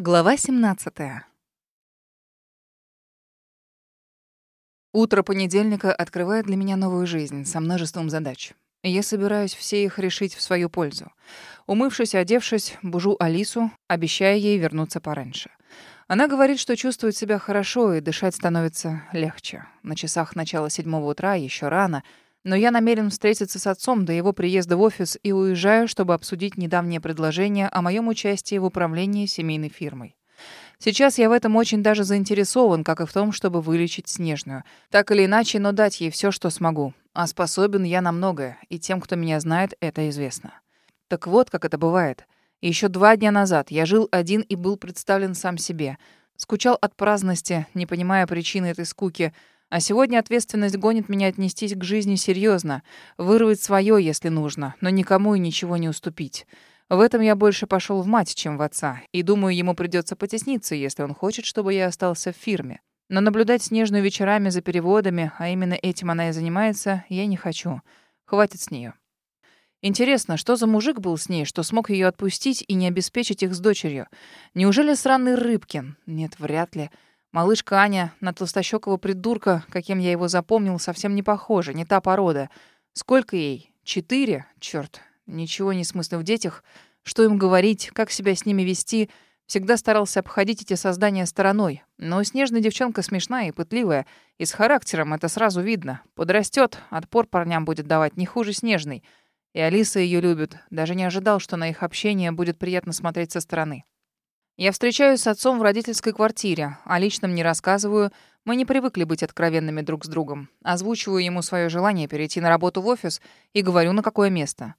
Глава 17. Утро понедельника открывает для меня новую жизнь со множеством задач. Я собираюсь все их решить в свою пользу. Умывшись и одевшись, бужу Алису, обещая ей вернуться пораньше. Она говорит, что чувствует себя хорошо и дышать становится легче. На часах начала седьмого утра, еще рано — но я намерен встретиться с отцом до его приезда в офис и уезжаю, чтобы обсудить недавнее предложение о моем участии в управлении семейной фирмой. Сейчас я в этом очень даже заинтересован, как и в том, чтобы вылечить Снежную. Так или иначе, но дать ей все, что смогу. А способен я на многое, и тем, кто меня знает, это известно. Так вот, как это бывает. Еще два дня назад я жил один и был представлен сам себе. Скучал от праздности, не понимая причины этой скуки — а сегодня ответственность гонит меня отнестись к жизни серьезно, вырвать свое, если нужно, но никому и ничего не уступить. В этом я больше пошел в мать, чем в отца, и думаю, ему придется потесниться, если он хочет, чтобы я остался в фирме. Но наблюдать Снежную вечерами за переводами, а именно этим она и занимается, я не хочу. Хватит с нее. Интересно, что за мужик был с ней, что смог ее отпустить и не обеспечить их с дочерью? Неужели сраный Рыбкин? Нет, вряд ли. Малышка Аня на толстощёкого придурка, каким я его запомнил, совсем не похожа, не та порода. Сколько ей? Четыре? Чёрт, ничего не смыслю в детях. Что им говорить, как себя с ними вести? Всегда старался обходить эти создания стороной. Но снежная девчонка смешная и пытливая. И с характером это сразу видно. Подрастет, отпор парням будет давать не хуже снежной. И Алиса ее любит. Даже не ожидал, что на их общение будет приятно смотреть со стороны. Я встречаюсь с отцом в родительской квартире, о личном не рассказываю. Мы не привыкли быть откровенными друг с другом. Озвучиваю ему свое желание перейти на работу в офис и говорю, на какое место.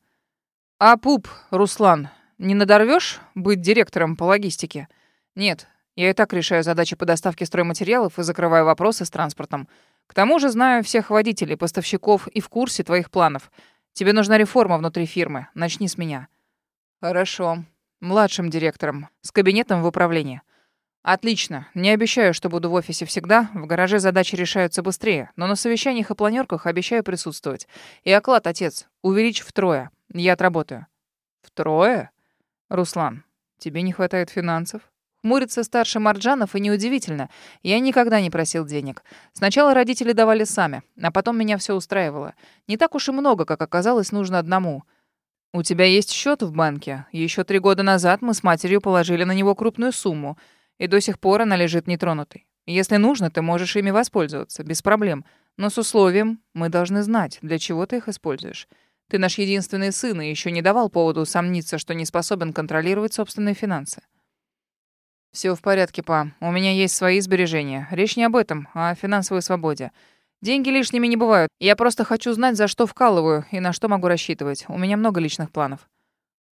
«А пуп, Руслан, не надорвешь быть директором по логистике?» «Нет, я и так решаю задачи по доставке стройматериалов и закрываю вопросы с транспортом. К тому же знаю всех водителей, поставщиков и в курсе твоих планов. Тебе нужна реформа внутри фирмы. Начни с меня». «Хорошо. Младшим директором, с кабинетом в управлении. Отлично. Не обещаю, что буду в офисе всегда. В гараже задачи решаются быстрее, но на совещаниях и планерках обещаю присутствовать. И оклад, отец, увеличь втрое. Я отработаю. Втрое? Руслан, тебе не хватает финансов? Хмурится старший Марджанов, и неудивительно. Я никогда не просил денег. Сначала родители давали сами, а потом меня все устраивало. Не так уж и много, как оказалось, нужно одному — «У тебя есть счет в банке. Еще три года назад мы с матерью положили на него крупную сумму, и до сих пор она лежит нетронутой. Если нужно, ты можешь ими воспользоваться, без проблем. Но с условием, мы должны знать, для чего ты их используешь. Ты наш единственный сын и еще не давал поводу сомниться, что не способен контролировать собственные финансы». Все в порядке, па. У меня есть свои сбережения. Речь не об этом, а о финансовой свободе. Деньги лишними не бывают. Я просто хочу знать, за что вкалываю и на что могу рассчитывать. У меня много личных планов.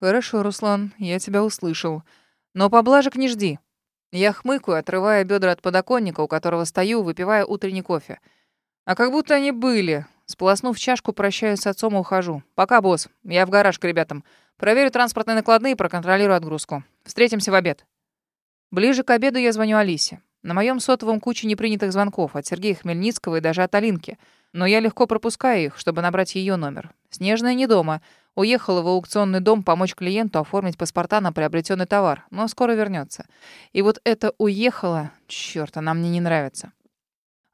Хорошо, Руслан, я тебя услышал. Но поблажек не жди. Я хмыкаю, отрывая бедра от подоконника, у которого стою, выпивая утренний кофе. А как будто они были. Сполоснув чашку, прощаюсь с отцом и ухожу. Пока, босс. Я в гараж к ребятам. Проверю транспортные накладные и проконтролирую отгрузку. Встретимся в обед. Ближе к обеду я звоню Алисе. На моем сотовом куча непринятых звонков от Сергея Хмельницкого и даже от Алинки. Но я легко пропускаю их, чтобы набрать ее номер. Снежная не дома. Уехала в аукционный дом помочь клиенту оформить паспорта на приобретенный товар, но скоро вернется. И вот это «уехала», черт, она мне не нравится.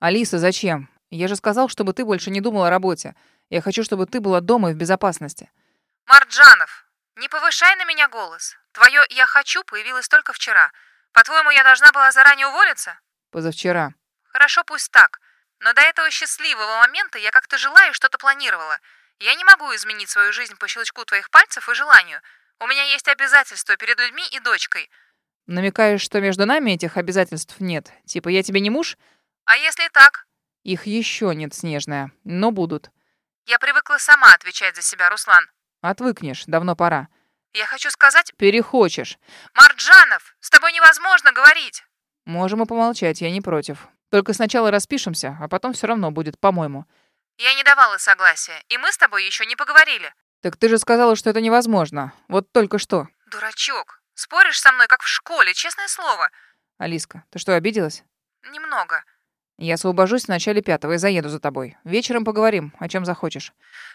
«Алиса, зачем? Я же сказал, чтобы ты больше не думала о работе. Я хочу, чтобы ты была дома и в безопасности». «Марджанов, не повышай на меня голос. Твое «я хочу» появилось только вчера. По-твоему, я должна была заранее уволиться? Позавчера. Хорошо, пусть так. Но до этого счастливого момента я как-то жила и что-то планировала. Я не могу изменить свою жизнь по щелчку твоих пальцев и желанию. У меня есть обязательства перед людьми и дочкой. Намекаешь, что между нами этих обязательств нет? Типа, я тебе не муж? А если так? Их еще нет, Снежная, но будут. Я привыкла сама отвечать за себя, Руслан. Отвыкнешь, давно пора. Я хочу сказать... Перехочешь. Марджанов, с тобой невозможно говорить. Можем и помолчать, я не против. Только сначала распишемся, а потом все равно будет, по-моему. Я не давала согласия, и мы с тобой еще не поговорили. Так ты же сказала, что это невозможно. Вот только что. Дурачок. Споришь со мной, как в школе, честное слово. Алиска, ты что, обиделась? Немного. Я освобожусь в начале пятого и заеду за тобой. Вечером поговорим, о чем захочешь.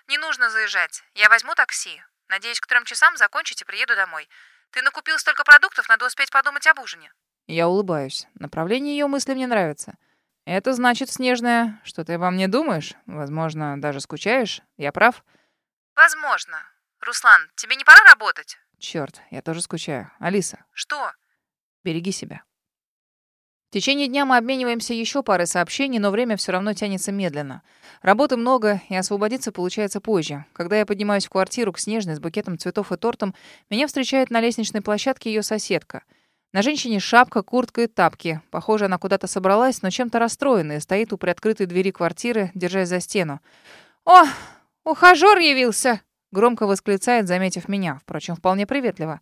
Не нужно заезжать. Я возьму такси. Надеюсь, к трем часам закончить и приеду домой. Ты накупил столько продуктов, надо успеть подумать об ужине. Я улыбаюсь. Направление ее мысли мне нравится. Это значит, Снежная, что ты обо мне думаешь? Возможно, даже скучаешь? Я прав? Возможно. Руслан, тебе не пора работать? Черт, я тоже скучаю. Алиса. Что? Береги себя. В течение дня мы обмениваемся еще парой сообщений, но время все равно тянется медленно. Работы много, и освободиться получается позже. Когда я поднимаюсь в квартиру к Снежной с букетом цветов и тортом, меня встречает на лестничной площадке ее соседка. На женщине шапка, куртка и тапки. Похоже, она куда-то собралась, но чем-то расстроенная, стоит у приоткрытой двери квартиры, держась за стену. «О, ухажёр явился!» — громко восклицает, заметив меня, впрочем, вполне приветливо.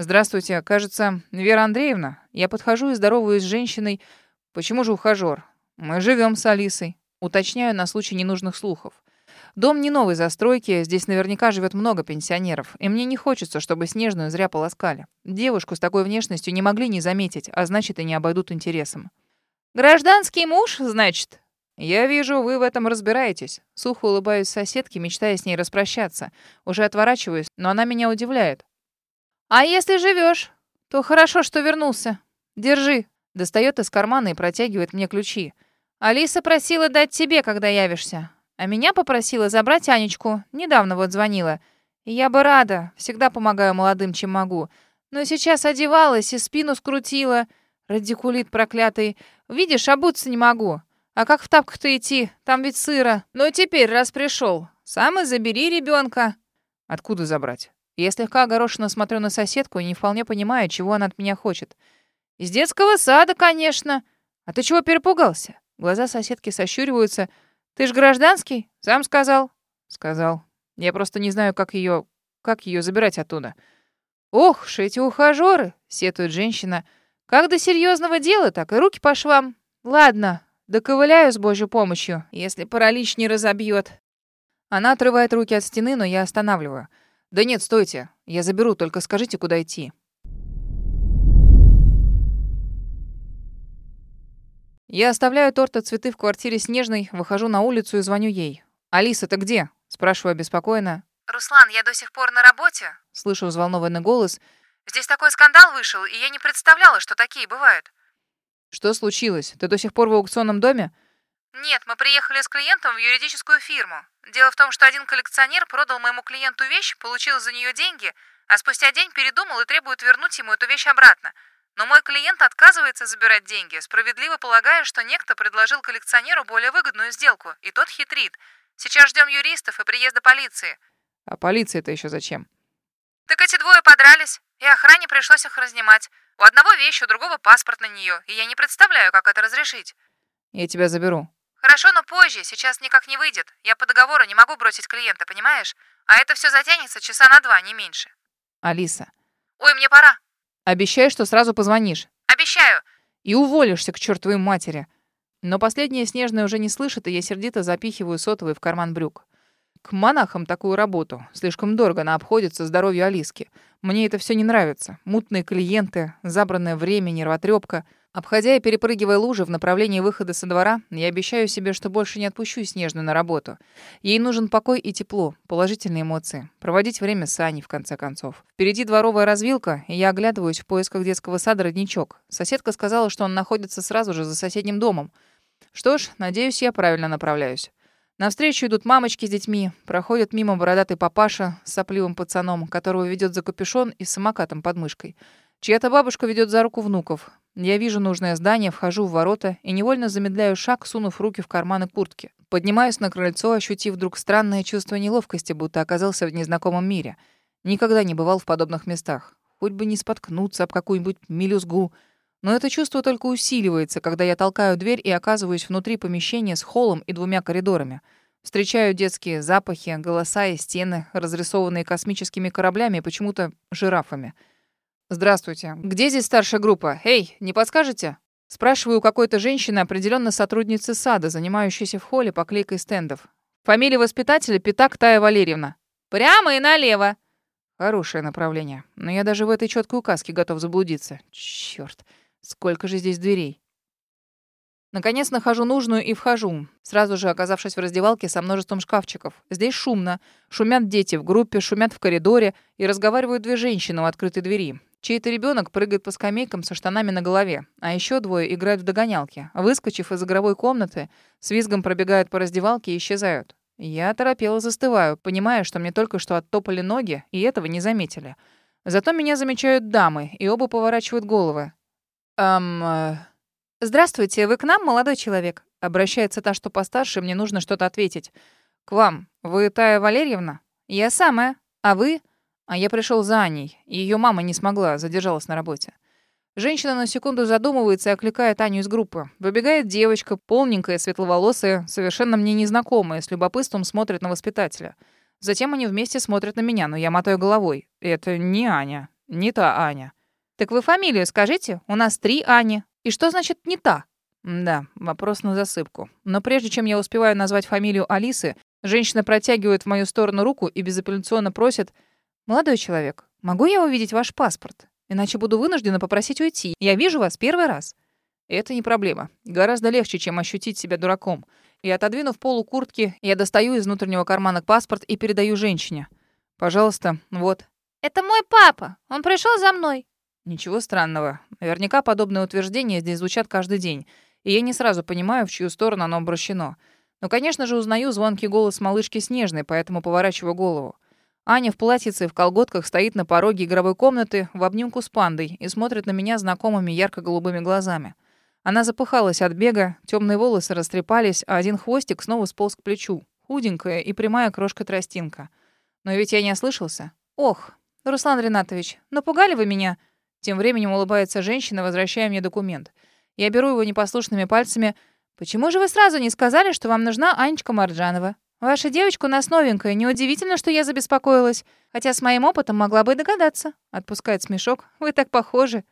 «Здравствуйте, кажется, Вера Андреевна. Я подхожу и здороваюсь с женщиной. Почему же ухажёр? Мы живем с Алисой. Уточняю на случай ненужных слухов. Дом не новой застройки, здесь наверняка живет много пенсионеров, и мне не хочется, чтобы Снежную зря полоскали. Девушку с такой внешностью не могли не заметить, а значит и не обойдут интересом. «Гражданский муж, значит?» «Я вижу, вы в этом разбираетесь». Сухо улыбаюсь соседке, мечтая с ней распрощаться. Уже отворачиваюсь, но она меня удивляет. «А если живешь, то хорошо, что вернулся. Держи». Достает из кармана и протягивает мне ключи. «Алиса просила дать тебе, когда явишься. А меня попросила забрать Анечку. Недавно вот звонила. Я бы рада. Всегда помогаю молодым, чем могу. Но сейчас одевалась и спину скрутила. Радикулит проклятый. Видишь, обуться не могу. А как в тапках-то идти? Там ведь сыро. Ну теперь, раз пришел, сам и забери ребенка. Откуда забрать? Я слегка огорошенно смотрю на соседку и не вполне понимаю, чего она от меня хочет. Из детского сада, конечно. А ты чего перепугался? Глаза соседки сощуриваются. Ты ж гражданский? Сам сказал. Сказал. Я просто не знаю, как ее, как ее забирать оттуда. Ох уж эти ухажеры, сетует женщина. Как до серьезного дела, так и руки по швам. Ладно, доковыляю с Божьей помощью, если паралич не разобьет. Она отрывает руки от стены, но я останавливаю. «Да нет, стойте. Я заберу, только скажите, куда идти». Я оставляю торт и цветы в квартире Снежной, выхожу на улицу и звоню ей. «Алиса, ты где?» — спрашиваю обеспокоенно. «Руслан, я до сих пор на работе?» — слышу взволнованный голос. «Здесь такой скандал вышел, и я не представляла, что такие бывают». «Что случилось? Ты до сих пор в аукционном доме?» Нет, мы приехали с клиентом в юридическую фирму. Дело в том, что один коллекционер продал моему клиенту вещь, получил за нее деньги, а спустя день передумал и требует вернуть ему эту вещь обратно. Но мой клиент отказывается забирать деньги, справедливо полагая, что некто предложил коллекционеру более выгодную сделку, и тот хитрит. Сейчас ждем юристов и приезда полиции. А полиция-то еще зачем? Так эти двое подрались, и охране пришлось их разнимать. У одного вещь, у другого паспорт на нее, и я не представляю, как это разрешить. Я тебя заберу. Хорошо, но позже, сейчас никак не выйдет. Я по договору не могу бросить клиента, понимаешь? А это все затянется часа на два, не меньше. Алиса. Ой, мне пора. Обещай, что сразу позвонишь. Обещаю. И уволишься к чертовой матери. Но последняя Снежная уже не слышит, и я сердито запихиваю сотовый в карман брюк. К монахам такую работу. Слишком дорого она обходится здоровью Алиски. Мне это все не нравится. Мутные клиенты, забранное время, нервотрепка — Обходя и перепрыгивая лужи в направлении выхода со двора, я обещаю себе, что больше не отпущу Снежную на работу. Ей нужен покой и тепло, положительные эмоции, проводить время с Аней, в конце концов. Впереди дворовая развилка, и я оглядываюсь в поисках детского сада родничок. Соседка сказала, что он находится сразу же за соседним домом. Что ж, надеюсь, я правильно направляюсь. Навстречу идут мамочки с детьми, проходят мимо бородатый папаша с сопливым пацаном, которого ведет за капюшон и с самокатом под мышкой. Чья-то бабушка ведет за руку внуков. Я вижу нужное здание, вхожу в ворота и невольно замедляю шаг, сунув руки в карманы куртки. Поднимаюсь на крыльцо, ощутив вдруг странное чувство неловкости, будто оказался в незнакомом мире. Никогда не бывал в подобных местах. Хоть бы не споткнуться об какую-нибудь мелюзгу. Но это чувство только усиливается, когда я толкаю дверь и оказываюсь внутри помещения с холлом и двумя коридорами. Встречаю детские запахи, голоса и стены, разрисованные космическими кораблями и почему-то жирафами — «Здравствуйте. Где здесь старшая группа? Эй, не подскажете?» Спрашиваю у какой-то женщины, определенно сотрудницы сада, занимающейся в холле поклейкой стендов. Фамилия воспитателя Питак Тая Валерьевна. Прямо и налево. Хорошее направление. Но я даже в этой четкой указке готов заблудиться. Черт, сколько же здесь дверей. Наконец нахожу нужную и вхожу. Сразу же оказавшись в раздевалке со множеством шкафчиков. Здесь шумно. Шумят дети в группе, шумят в коридоре и разговаривают две женщины у открытой двери. Чей-то ребенок прыгает по скамейкам со штанами на голове, а еще двое играют в догонялки. Выскочив из игровой комнаты, с визгом пробегают по раздевалке и исчезают. Я торопело застываю, понимая, что мне только что оттопали ноги, и этого не заметили. Зато меня замечают дамы, и оба поворачивают головы. «Эм...» «Здравствуйте, вы к нам, молодой человек?» Обращается та, что постарше, мне нужно что-то ответить. «К вам. Вы Тая Валерьевна?» «Я самая. А вы?» «А я пришел за Аней. Ее мама не смогла, задержалась на работе». Женщина на секунду задумывается и окликает Аню из группы. Выбегает девочка, полненькая, светловолосая, совершенно мне незнакомая, с любопытством смотрит на воспитателя. Затем они вместе смотрят на меня, но я мотаю головой. Это не Аня. Не та Аня. «Так вы фамилию скажите? У нас три Ани. И что значит «не та»?» Да, вопрос на засыпку. Но прежде чем я успеваю назвать фамилию Алисы, женщина протягивает в мою сторону руку и безапелляционно просит «Молодой человек, могу я увидеть ваш паспорт? Иначе буду вынуждена попросить уйти. Я вижу вас первый раз». Это не проблема. Гораздо легче, чем ощутить себя дураком. И отодвинув полу куртки, я достаю из внутреннего кармана паспорт и передаю женщине. «Пожалуйста, вот». «Это мой папа. Он пришел за мной». Ничего странного. Наверняка подобные утверждения здесь звучат каждый день, и я не сразу понимаю, в чью сторону оно обращено. Но, конечно же, узнаю звонкий голос малышки Снежной, поэтому поворачиваю голову. Аня в платьице и в колготках стоит на пороге игровой комнаты в обнимку с пандой и смотрит на меня знакомыми ярко-голубыми глазами. Она запыхалась от бега, темные волосы растрепались, а один хвостик снова сполз к плечу. Худенькая и прямая крошка-тростинка. Но ведь я не ослышался. «Ох, Руслан Ринатович, напугали вы меня?» Тем временем улыбается женщина, возвращая мне документ. Я беру его непослушными пальцами. «Почему же вы сразу не сказали, что вам нужна Анечка Марджанова? Ваша девочка у нас новенькая, неудивительно, что я забеспокоилась. Хотя с моим опытом могла бы и догадаться». Отпускает смешок. «Вы так похожи».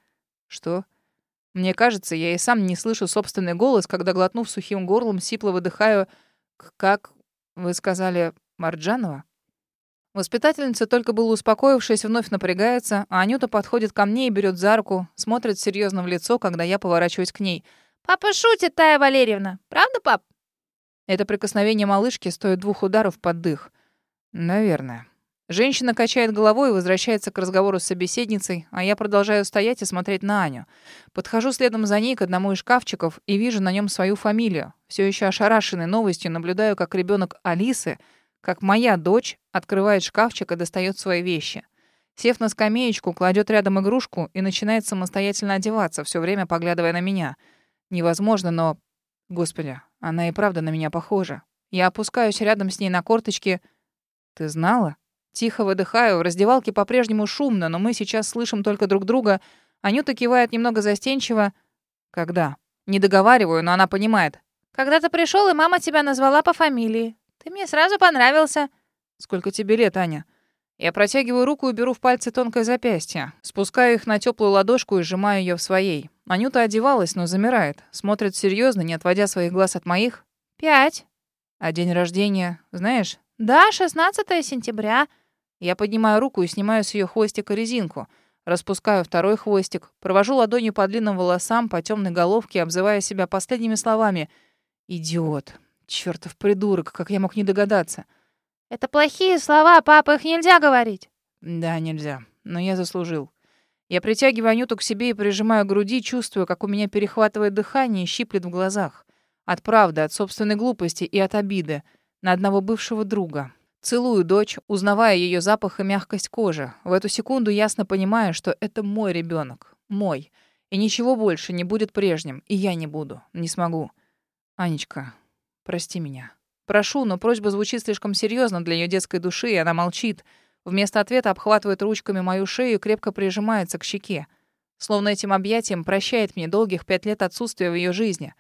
«Что?» Мне кажется, я и сам не слышу собственный голос, когда, глотнув сухим горлом, сипло выдыхаю «Как вы сказали, Марджанова?» Воспитательница, только было успокоившись, вновь напрягается, а Анюта подходит ко мне и берет за руку, смотрит серьезно в лицо, когда я поворачиваюсь к ней. «Папа шутит, Тая Валерьевна. Правда, пап?» Это прикосновение малышки стоит двух ударов под дых. Наверное. Женщина качает головой и возвращается к разговору с собеседницей, а я продолжаю стоять и смотреть на Аню. Подхожу следом за ней к одному из шкафчиков и вижу на нем свою фамилию. Все еще ошарашенной новостью наблюдаю, как ребенок Алисы — как моя дочь открывает шкафчик и достает свои вещи. Сев на скамеечку, кладет рядом игрушку и начинает самостоятельно одеваться, все время поглядывая на меня. Невозможно, но... Господи, она и правда на меня похожа. Я опускаюсь рядом с ней на корточки. «Ты знала?» Тихо выдыхаю, в раздевалке по-прежнему шумно, но мы сейчас слышим только друг друга. Анюта кивает немного застенчиво. «Когда?» Не договариваю, но она понимает. «Когда ты пришел, и мама тебя назвала по фамилии. Ты мне сразу понравился. Сколько тебе лет, Аня? Я протягиваю руку и беру в пальцы тонкое запястье. Спускаю их на теплую ладошку и сжимаю ее в своей. Анюта одевалась, но замирает. Смотрит серьезно, не отводя своих глаз от моих. Пять. А день рождения, знаешь? Да, 16 сентября. Я поднимаю руку и снимаю с ее хвостика резинку. Распускаю второй хвостик, провожу ладонью по длинным волосам, по темной головке, обзывая себя последними словами. «Идиот! Чёртов придурок, как я мог не догадаться. Это плохие слова, папа, их нельзя говорить. Да, нельзя. Но я заслужил. Я притягиваю Анюту к себе и прижимаю к груди, чувствую, как у меня перехватывает дыхание и щиплет в глазах. От правды, от собственной глупости и от обиды на одного бывшего друга. Целую дочь, узнавая ее запах и мягкость кожи. В эту секунду ясно понимаю, что это мой ребенок, Мой. И ничего больше не будет прежним. И я не буду. Не смогу. Анечка, Прости меня. Прошу, но просьба звучит слишком серьезно для ее детской души, и она молчит. Вместо ответа обхватывает ручками мою шею и крепко прижимается к щеке. Словно этим объятием прощает мне долгих пять лет отсутствия в ее жизни.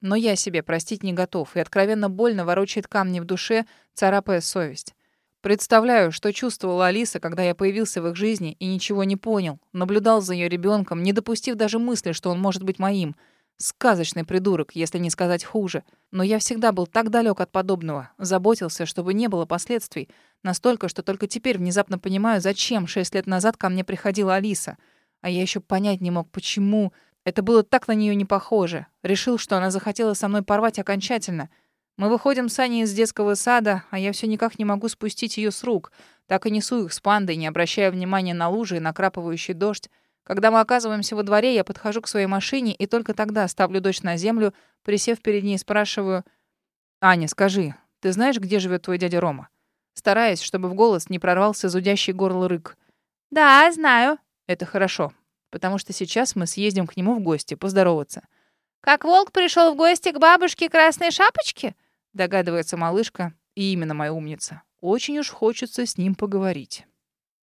Но я себе простить не готов, и откровенно больно ворочает камни в душе, царапая совесть. Представляю, что чувствовала Алиса, когда я появился в их жизни и ничего не понял, наблюдал за ее ребенком, не допустив даже мысли, что он может быть моим — Сказочный придурок, если не сказать хуже. Но я всегда был так далек от подобного. Заботился, чтобы не было последствий. Настолько, что только теперь внезапно понимаю, зачем шесть лет назад ко мне приходила Алиса. А я еще понять не мог, почему... Это было так на нее не похоже. Решил, что она захотела со мной порвать окончательно. Мы выходим с Аней из детского сада, а я все никак не могу спустить ее с рук. Так и несу их с пандой, не обращая внимания на лужи и накрапывающий дождь. Когда мы оказываемся во дворе, я подхожу к своей машине и только тогда ставлю дочь на землю, присев перед ней, спрашиваю, «Аня, скажи, ты знаешь, где живет твой дядя Рома?» Стараясь, чтобы в голос не прорвался зудящий горло рык. «Да, знаю». «Это хорошо, потому что сейчас мы съездим к нему в гости, поздороваться». «Как волк пришел в гости к бабушке Красной Шапочке?» Догадывается малышка, и именно моя умница. Очень уж хочется с ним поговорить.